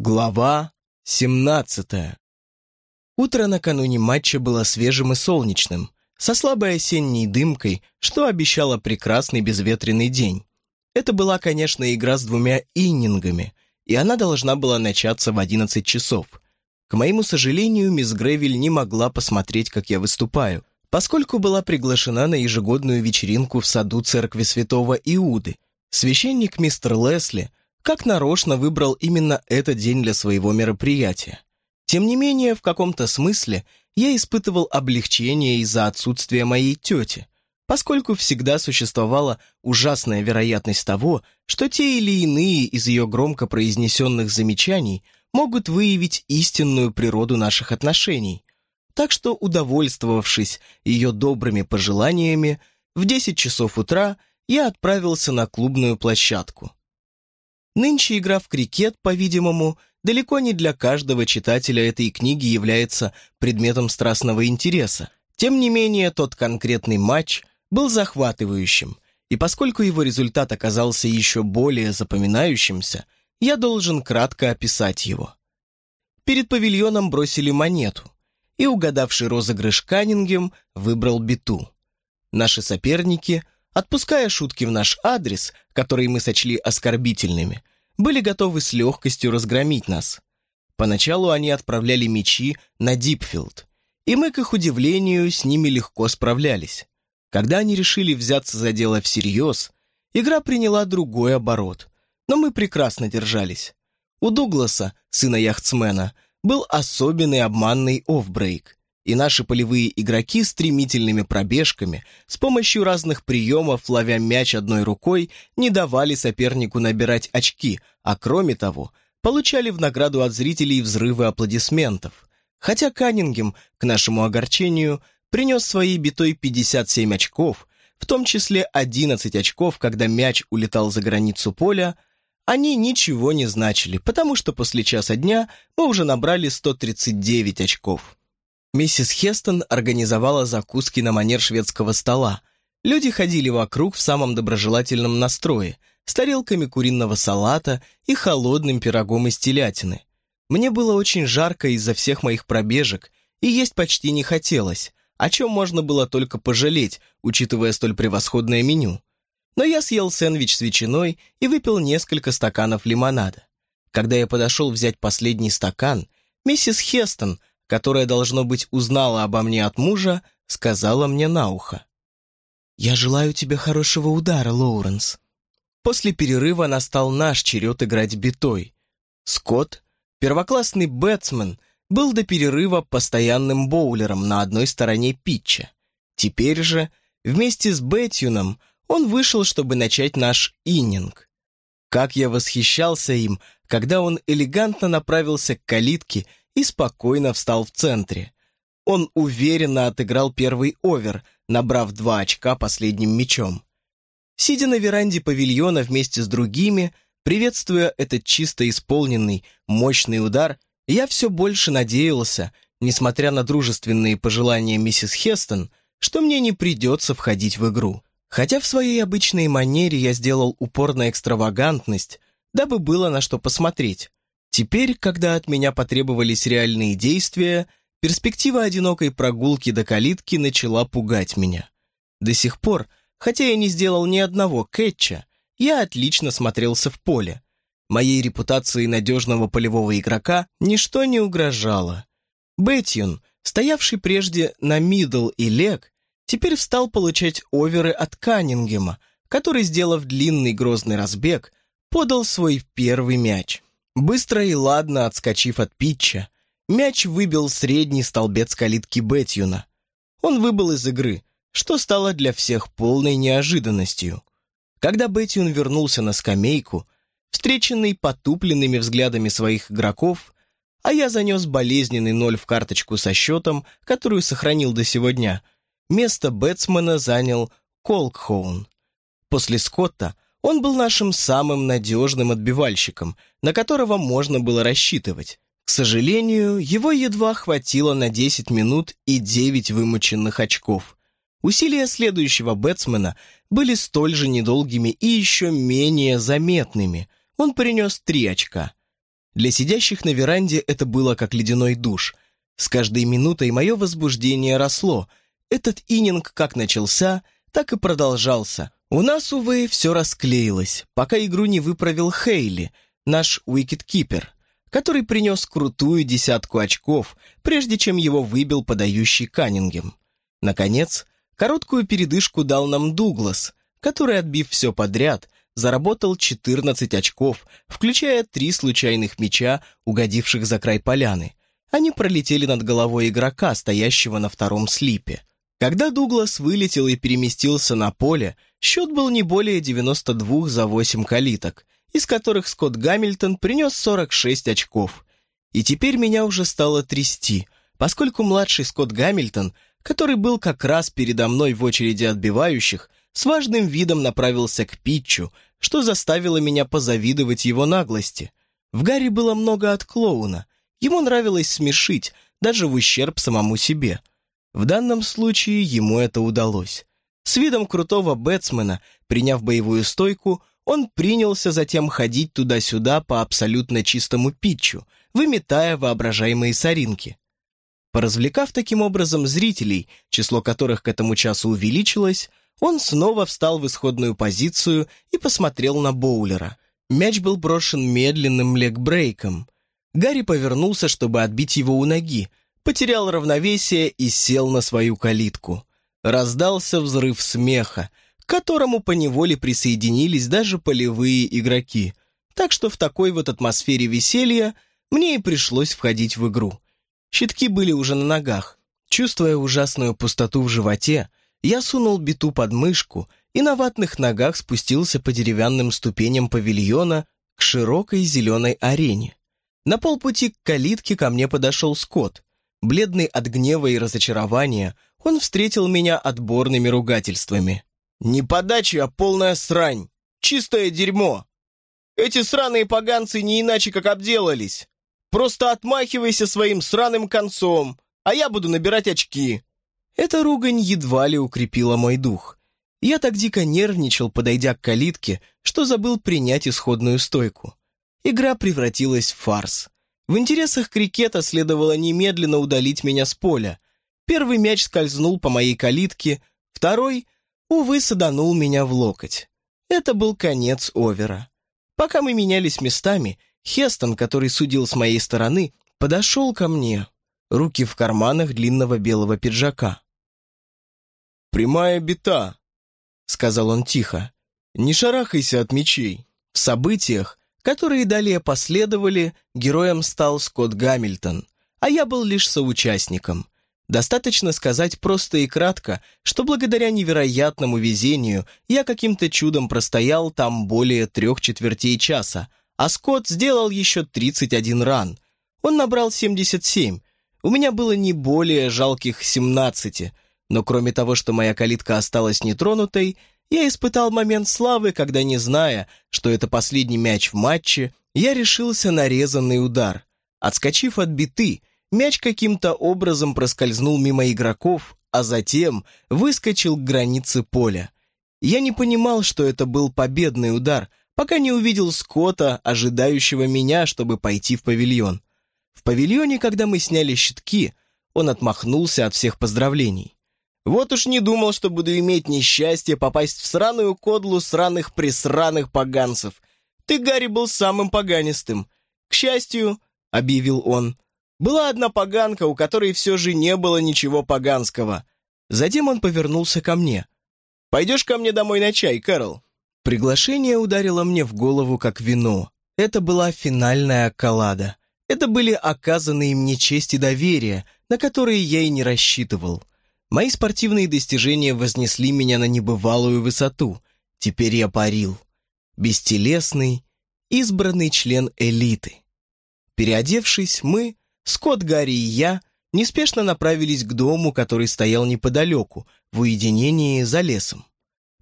Глава 17 Утро накануне матча было свежим и солнечным, со слабой осенней дымкой, что обещало прекрасный безветренный день. Это была, конечно, игра с двумя иннингами, и она должна была начаться в 11 часов. К моему сожалению, мисс Гревель не могла посмотреть, как я выступаю, поскольку была приглашена на ежегодную вечеринку в саду церкви святого Иуды. Священник мистер Лесли как нарочно выбрал именно этот день для своего мероприятия. Тем не менее, в каком-то смысле я испытывал облегчение из-за отсутствия моей тети, поскольку всегда существовала ужасная вероятность того, что те или иные из ее громко произнесенных замечаний могут выявить истинную природу наших отношений. Так что, удовольствовавшись ее добрыми пожеланиями, в 10 часов утра я отправился на клубную площадку. Нынче игра в крикет, по-видимому, далеко не для каждого читателя этой книги является предметом страстного интереса. Тем не менее, тот конкретный матч был захватывающим, и поскольку его результат оказался еще более запоминающимся, я должен кратко описать его. Перед павильоном бросили монету, и угадавший розыгрыш Каннингем выбрал биту. Наши соперники – отпуская шутки в наш адрес, которые мы сочли оскорбительными, были готовы с легкостью разгромить нас. Поначалу они отправляли мечи на Дипфилд, и мы, к их удивлению, с ними легко справлялись. Когда они решили взяться за дело всерьез, игра приняла другой оборот, но мы прекрасно держались. У Дугласа, сына яхтсмена, был особенный обманный оффбрейк и наши полевые игроки стремительными пробежками, с помощью разных приемов, ловя мяч одной рукой, не давали сопернику набирать очки, а кроме того, получали в награду от зрителей взрывы аплодисментов. Хотя Каннингем, к нашему огорчению, принес своей битой 57 очков, в том числе 11 очков, когда мяч улетал за границу поля, они ничего не значили, потому что после часа дня мы уже набрали 139 очков. Миссис Хестон организовала закуски на манер шведского стола. Люди ходили вокруг в самом доброжелательном настрое, с тарелками куриного салата и холодным пирогом из телятины. Мне было очень жарко из-за всех моих пробежек, и есть почти не хотелось, о чем можно было только пожалеть, учитывая столь превосходное меню. Но я съел сэндвич с ветчиной и выпил несколько стаканов лимонада. Когда я подошел взять последний стакан, миссис Хестон, которая, должно быть, узнала обо мне от мужа, сказала мне на ухо. «Я желаю тебе хорошего удара, Лоуренс». После перерыва настал наш черед играть битой. Скотт, первоклассный бэтсмен, был до перерыва постоянным боулером на одной стороне питча. Теперь же, вместе с Бэтьюном, он вышел, чтобы начать наш иннинг. Как я восхищался им, когда он элегантно направился к калитке и спокойно встал в центре. Он уверенно отыграл первый овер, набрав два очка последним мячом. Сидя на веранде павильона вместе с другими, приветствуя этот чисто исполненный, мощный удар, я все больше надеялся, несмотря на дружественные пожелания миссис Хестон, что мне не придется входить в игру. Хотя в своей обычной манере я сделал упор на экстравагантность, дабы было на что посмотреть. Теперь, когда от меня потребовались реальные действия, перспектива одинокой прогулки до калитки начала пугать меня. До сих пор, хотя я не сделал ни одного кэтча, я отлично смотрелся в поле. Моей репутации надежного полевого игрока ничто не угрожало. Бэтьюн, стоявший прежде на мидл и лег, теперь встал получать оверы от Каннингема, который, сделав длинный грозный разбег, подал свой первый мяч. Быстро и ладно отскочив от питча, мяч выбил средний столбец калитки Бетьюна. Он выбыл из игры, что стало для всех полной неожиданностью. Когда Бетьюн вернулся на скамейку, встреченный потупленными взглядами своих игроков, а я занес болезненный ноль в карточку со счетом, которую сохранил до сегодня, место бэтсмена занял Колкхоун. После Скотта он был нашим самым надежным отбивальщиком, на которого можно было рассчитывать. К сожалению, его едва хватило на 10 минут и 9 вымученных очков. Усилия следующего бэтсмена были столь же недолгими и еще менее заметными. Он принес 3 очка. Для сидящих на веранде это было как ледяной душ. С каждой минутой мое возбуждение росло. Этот ининг как начался, так и продолжался. У нас, увы, все расклеилось, пока игру не выправил Хейли, наш уикет-кипер, который принес крутую десятку очков, прежде чем его выбил подающий Каннингем. Наконец, короткую передышку дал нам Дуглас, который, отбив все подряд, заработал 14 очков, включая три случайных мяча, угодивших за край поляны. Они пролетели над головой игрока, стоящего на втором слипе. Когда Дуглас вылетел и переместился на поле, счет был не более 92 за 8 калиток, из которых Скотт Гамильтон принес 46 очков. И теперь меня уже стало трясти, поскольку младший Скотт Гамильтон, который был как раз передо мной в очереди отбивающих, с важным видом направился к Питчу, что заставило меня позавидовать его наглости. В Гарри было много от клоуна. Ему нравилось смешить, даже в ущерб самому себе. В данном случае ему это удалось. С видом крутого бэтсмена, приняв боевую стойку, он принялся затем ходить туда-сюда по абсолютно чистому питчу, выметая воображаемые соринки. Поразвлекав таким образом зрителей, число которых к этому часу увеличилось, он снова встал в исходную позицию и посмотрел на боулера. Мяч был брошен медленным легбрейком. Гарри повернулся, чтобы отбить его у ноги, потерял равновесие и сел на свою калитку. Раздался взрыв смеха, к которому поневоле присоединились даже полевые игроки. Так что в такой вот атмосфере веселья мне и пришлось входить в игру. Щитки были уже на ногах. Чувствуя ужасную пустоту в животе, я сунул биту под мышку и на ватных ногах спустился по деревянным ступеням павильона к широкой зеленой арене. На полпути к калитке ко мне подошел Скотт. Бледный от гнева и разочарования, он встретил меня отборными ругательствами. «Не подача, а полная срань! Чистое дерьмо! Эти сраные поганцы не иначе как обделались! Просто отмахивайся своим сраным концом, а я буду набирать очки!» Эта ругань едва ли укрепила мой дух. Я так дико нервничал, подойдя к калитке, что забыл принять исходную стойку. Игра превратилась в фарс. В интересах крикета следовало немедленно удалить меня с поля. Первый мяч скользнул по моей калитке, второй, увы, саданул меня в локоть. Это был конец овера. Пока мы менялись местами, Хестон, который судил с моей стороны, подошел ко мне, руки в карманах длинного белого пиджака. «Прямая бита», — сказал он тихо. «Не шарахайся от мечей». В событиях, которые далее последовали, героем стал Скотт Гамильтон, а я был лишь соучастником. Достаточно сказать просто и кратко, что благодаря невероятному везению я каким-то чудом простоял там более трех четвертей часа, а Скотт сделал еще 31 ран. Он набрал 77. У меня было не более жалких 17, но кроме того, что моя калитка осталась нетронутой, я испытал момент славы, когда, не зная, что это последний мяч в матче, я решился на резанный удар. Отскочив от биты, мяч каким-то образом проскользнул мимо игроков, а затем выскочил к границе поля. Я не понимал, что это был победный удар, пока не увидел Скотта, ожидающего меня, чтобы пойти в павильон. В павильоне, когда мы сняли щитки, он отмахнулся от всех поздравлений. Вот уж не думал, что буду иметь несчастье попасть в сраную кодлу сраных-присраных поганцев. Ты, Гарри, был самым поганистым. К счастью, — объявил он, — была одна поганка, у которой все же не было ничего поганского. Затем он повернулся ко мне. «Пойдешь ко мне домой на чай, Кэрол?» Приглашение ударило мне в голову как вино. Это была финальная околада. Это были оказанные мне честь и доверие, на которые я и не рассчитывал. Мои спортивные достижения вознесли меня на небывалую высоту. Теперь я парил. Бестелесный, избранный член элиты. Переодевшись, мы, Скотт, Гарри и я, неспешно направились к дому, который стоял неподалеку, в уединении за лесом.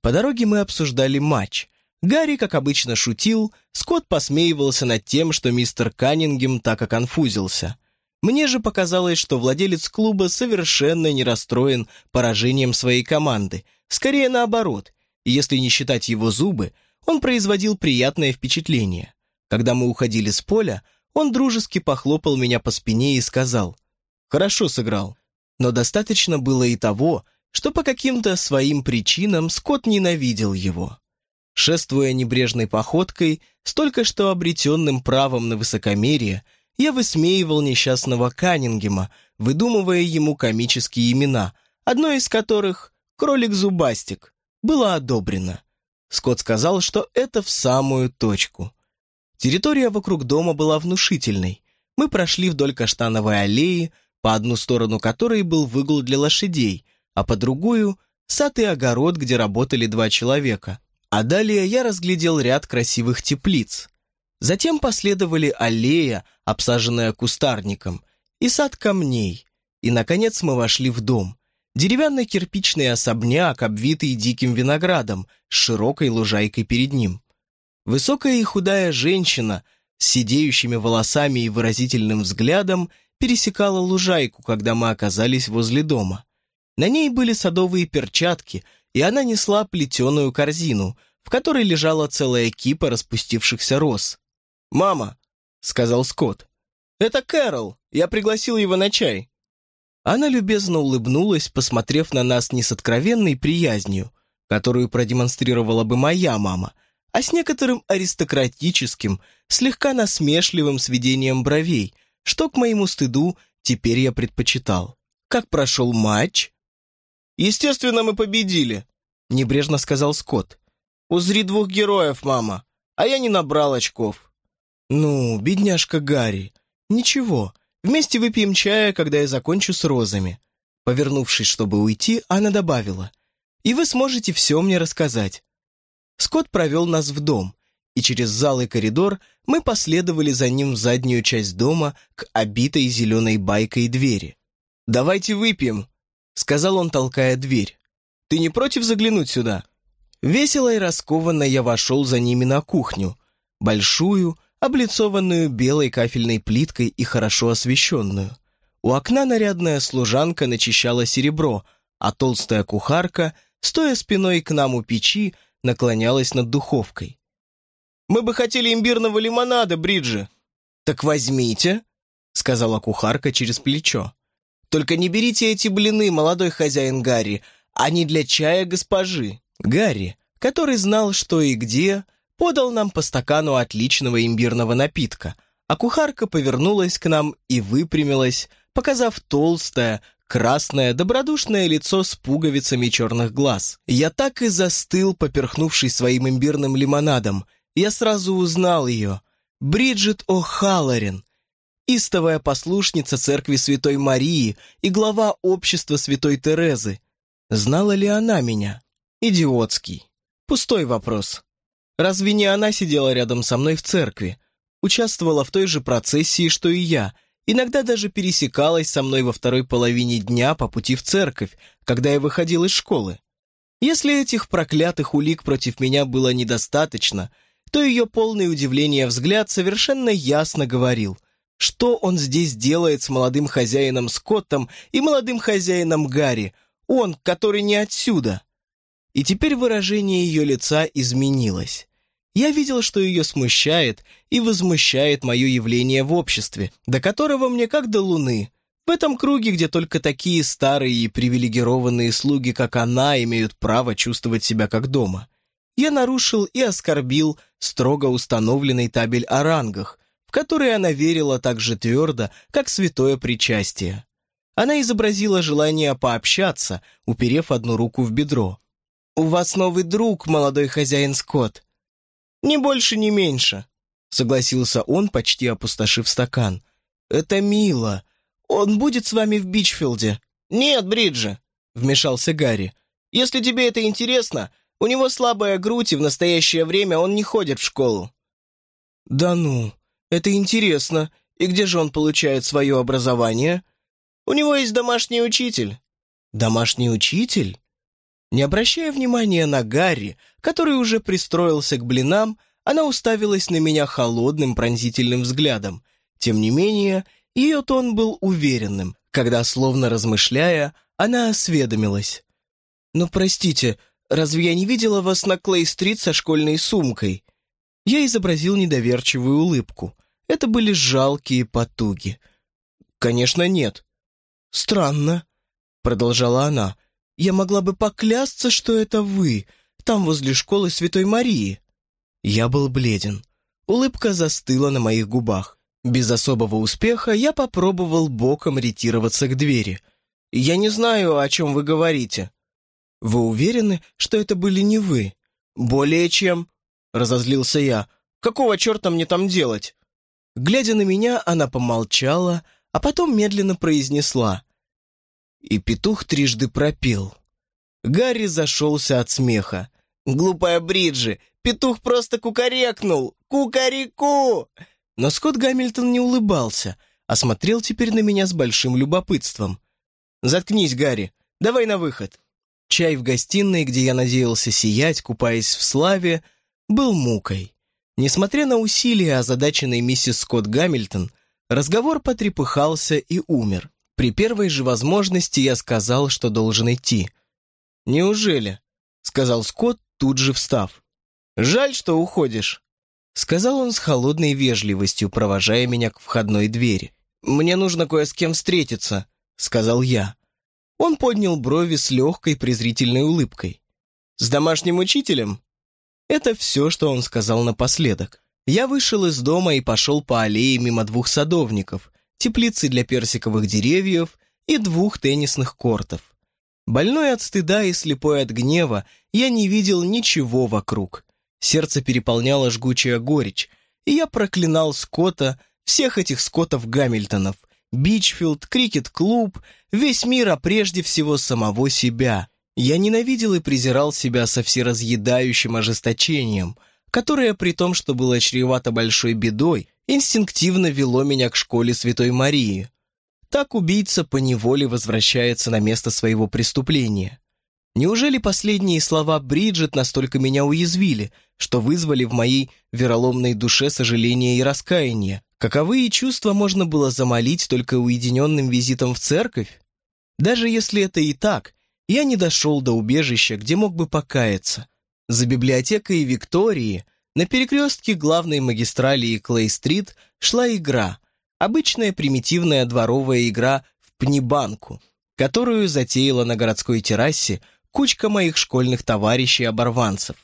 По дороге мы обсуждали матч. Гарри, как обычно, шутил, Скотт посмеивался над тем, что мистер Каннингем так оконфузился. Мне же показалось, что владелец клуба совершенно не расстроен поражением своей команды. Скорее наоборот. Если не считать его зубы, он производил приятное впечатление. Когда мы уходили с поля, Он дружески похлопал меня по спине и сказал, «Хорошо сыграл». Но достаточно было и того, что по каким-то своим причинам Скотт ненавидел его. Шествуя небрежной походкой, столько что обретенным правом на высокомерие, я высмеивал несчастного Каннингема, выдумывая ему комические имена, одно из которых — «Кролик-зубастик», было одобрено. Скотт сказал, что это в самую точку. Территория вокруг дома была внушительной. Мы прошли вдоль каштановой аллеи, по одну сторону которой был выгул для лошадей, а по другую — сад и огород, где работали два человека. А далее я разглядел ряд красивых теплиц. Затем последовали аллея, обсаженная кустарником, и сад камней. И, наконец, мы вошли в дом. Деревянный кирпичный особняк, обвитый диким виноградом, с широкой лужайкой перед ним. Высокая и худая женщина с сидеющими волосами и выразительным взглядом пересекала лужайку, когда мы оказались возле дома. На ней были садовые перчатки, и она несла плетеную корзину, в которой лежала целая кипа распустившихся роз. «Мама», — сказал Скотт, — «это Кэрол, я пригласил его на чай». Она любезно улыбнулась, посмотрев на нас не с откровенной приязнью, которую продемонстрировала бы моя мама, а с некоторым аристократическим, слегка насмешливым сведением бровей, что, к моему стыду, теперь я предпочитал. «Как прошел матч?» «Естественно, мы победили», — небрежно сказал Скотт. «Узри двух героев, мама, а я не набрал очков». «Ну, бедняжка Гарри, ничего, вместе выпьем чая, когда я закончу с розами». Повернувшись, чтобы уйти, она добавила. «И вы сможете все мне рассказать». Скотт провел нас в дом, и через зал и коридор мы последовали за ним в заднюю часть дома к обитой зеленой байкой двери. «Давайте выпьем», — сказал он, толкая дверь. «Ты не против заглянуть сюда?» Весело и раскованно я вошел за ними на кухню, большую, облицованную белой кафельной плиткой и хорошо освещенную. У окна нарядная служанка начищала серебро, а толстая кухарка, стоя спиной к нам у печи, наклонялась над духовкой. «Мы бы хотели имбирного лимонада, Бриджи!» «Так возьмите», — сказала кухарка через плечо. Только не берите эти блины, молодой хозяин Гарри, они для чая госпожи. Гарри, который знал, что и где, подал нам по стакану отличного имбирного напитка, а кухарка повернулась к нам и выпрямилась, показав толстое, красное, добродушное лицо с пуговицами черных глаз. Я так и застыл, поперхнувшись своим имбирным лимонадом. Я сразу узнал ее. Бриджит О'Халлорин, истовая послушница церкви Святой Марии и глава общества Святой Терезы. Знала ли она меня? Идиотский. Пустой вопрос. Разве не она сидела рядом со мной в церкви, участвовала в той же процессии, что и я, иногда даже пересекалась со мной во второй половине дня по пути в церковь, когда я выходил из школы? Если этих проклятых улик против меня было недостаточно, то ее полный удивления взгляд совершенно ясно говорил. Что он здесь делает с молодым хозяином Скоттом и молодым хозяином Гарри? Он, который не отсюда. И теперь выражение ее лица изменилось. Я видел, что ее смущает и возмущает мое явление в обществе, до которого мне как до луны. В этом круге, где только такие старые и привилегированные слуги, как она, имеют право чувствовать себя как дома. Я нарушил и оскорбил строго установленный табель о рангах, которой она верила так же твердо, как святое причастие. Она изобразила желание пообщаться, уперев одну руку в бедро. «У вас новый друг, молодой хозяин Скотт». «Ни больше, ни меньше», — согласился он, почти опустошив стакан. «Это мило. Он будет с вами в Бичфилде?» «Нет, Бриджи», — вмешался Гарри. «Если тебе это интересно, у него слабая грудь, и в настоящее время он не ходит в школу». «Да ну», это интересно. И где же он получает свое образование? У него есть домашний учитель. Домашний учитель? Не обращая внимания на Гарри, который уже пристроился к блинам, она уставилась на меня холодным пронзительным взглядом. Тем не менее, ее тон был уверенным, когда, словно размышляя, она осведомилась. «Ну, простите, разве я не видела вас на Клей-стрит со школьной сумкой?» Я изобразил недоверчивую улыбку. это были жалкие потуги. «Конечно, нет». «Странно», — продолжала она. «Я могла бы поклясться, что это вы, там возле школы Святой Марии». Я был бледен. Улыбка застыла на моих губах. Без особого успеха я попробовал боком ретироваться к двери. «Я не знаю, о чем вы говорите». «Вы уверены, что это были не вы?» «Более чем», — разозлился я. «Какого черта мне там делать?» Глядя на меня, она помолчала, а потом медленно произнесла. И петух трижды пропел. Гарри зашелся от смеха. «Глупая Бриджи, петух просто кукарекнул! Кукареку!» Но Скотт Гамильтон не улыбался, а смотрел теперь на меня с большим любопытством. «Заткнись, Гарри, давай на выход». Чай в гостиной, где я надеялся сиять, купаясь в славе, был мукой. Несмотря на усилия озадаченной миссис Скотт Гамильтон, разговор потрепыхался и умер. При первой же возможности я сказал, что должен идти. «Неужели?» — сказал Скотт, тут же встав. «Жаль, что уходишь», — сказал он с холодной вежливостью, провожая меня к входной двери. «Мне нужно кое с кем встретиться», — сказал я. Он поднял брови с легкой презрительной улыбкой. «С домашним учителем?» Это все, что он сказал напоследок. Я вышел из дома и пошел по аллее мимо двух садовников, теплицы для персиковых деревьев и двух теннисных кортов. Больной от стыда и слепой от гнева, я не видел ничего вокруг. Сердце переполняло жгучая горечь, и я проклинал Скотта, всех этих Скоттов Гамильтонов, Бичфилд, Крикет-клуб, весь мир, а прежде всего самого себя. Я ненавидел и презирал себя со всеразъедающим ожесточением, которое, при том, что было чревато большой бедой, инстинктивно вело меня к школе Святой Марии. Так убийца поневоле возвращается на место своего преступления. Неужели последние слова Бриджит настолько меня уязвили, что вызвали в моей вероломной душе сожаление и раскаяние, Каковые чувства можно было замолить только уединенным визитом в церковь? Даже если это и так, я не дошел до убежища, где мог бы покаяться. За библиотекой Виктории на перекрестке главной магистрали и Клей-стрит шла игра, обычная примитивная дворовая игра в пнибанку, которую затеяла на городской террасе кучка моих школьных товарищей-оборванцев.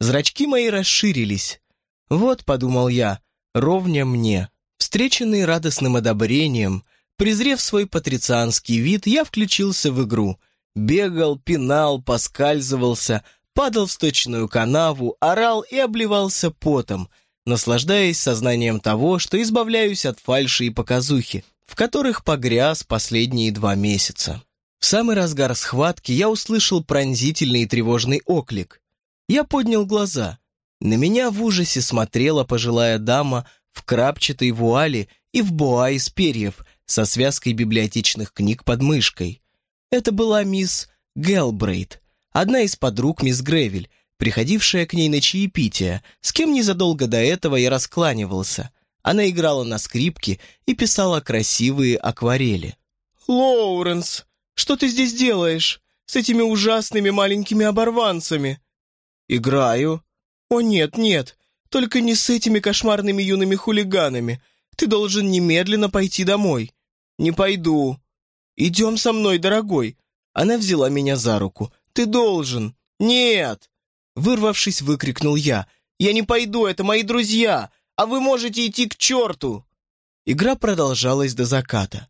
Зрачки мои расширились. Вот, подумал я, ровня мне. Встреченный радостным одобрением, презрев свой патрицианский вид, я включился в игру. Бегал, пинал, поскальзывался, падал в сточную канаву, орал и обливался потом, наслаждаясь сознанием того, что избавляюсь от фальши и показухи, в которых погряз последние два месяца. В самый разгар схватки я услышал пронзительный и тревожный оклик. Я поднял глаза. На меня в ужасе смотрела пожилая дама в крапчатой вуале и в боа из перьев со связкой библиотечных книг под мышкой. Это была мисс Гелбрейт, одна из подруг мисс Гревель, приходившая к ней на чаепитие, с кем незадолго до этого я раскланивался. Она играла на скрипке и писала красивые акварели. «Лоуренс, что ты здесь делаешь? С этими ужасными маленькими оборванцами?» «Играю». «О, нет, нет, только не с этими кошмарными юными хулиганами. Ты должен немедленно пойти домой». «Не пойду». «Идем со мной, дорогой». Она взяла меня за руку. «Ты должен». «Нет!» Вырвавшись, выкрикнул я. «Я не пойду, это мои друзья, а вы можете идти к черту!» Игра продолжалась до заката.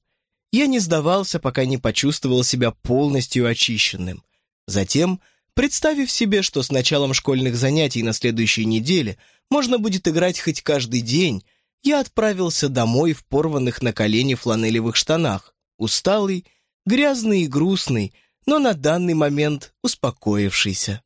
Я не сдавался, пока не почувствовал себя полностью очищенным. Затем, представив себе, что с началом школьных занятий на следующей неделе можно будет играть хоть каждый день, я отправился домой в порванных на колени фланелевых штанах, усталый, грязный и грустный, но на данный момент успокоившийся.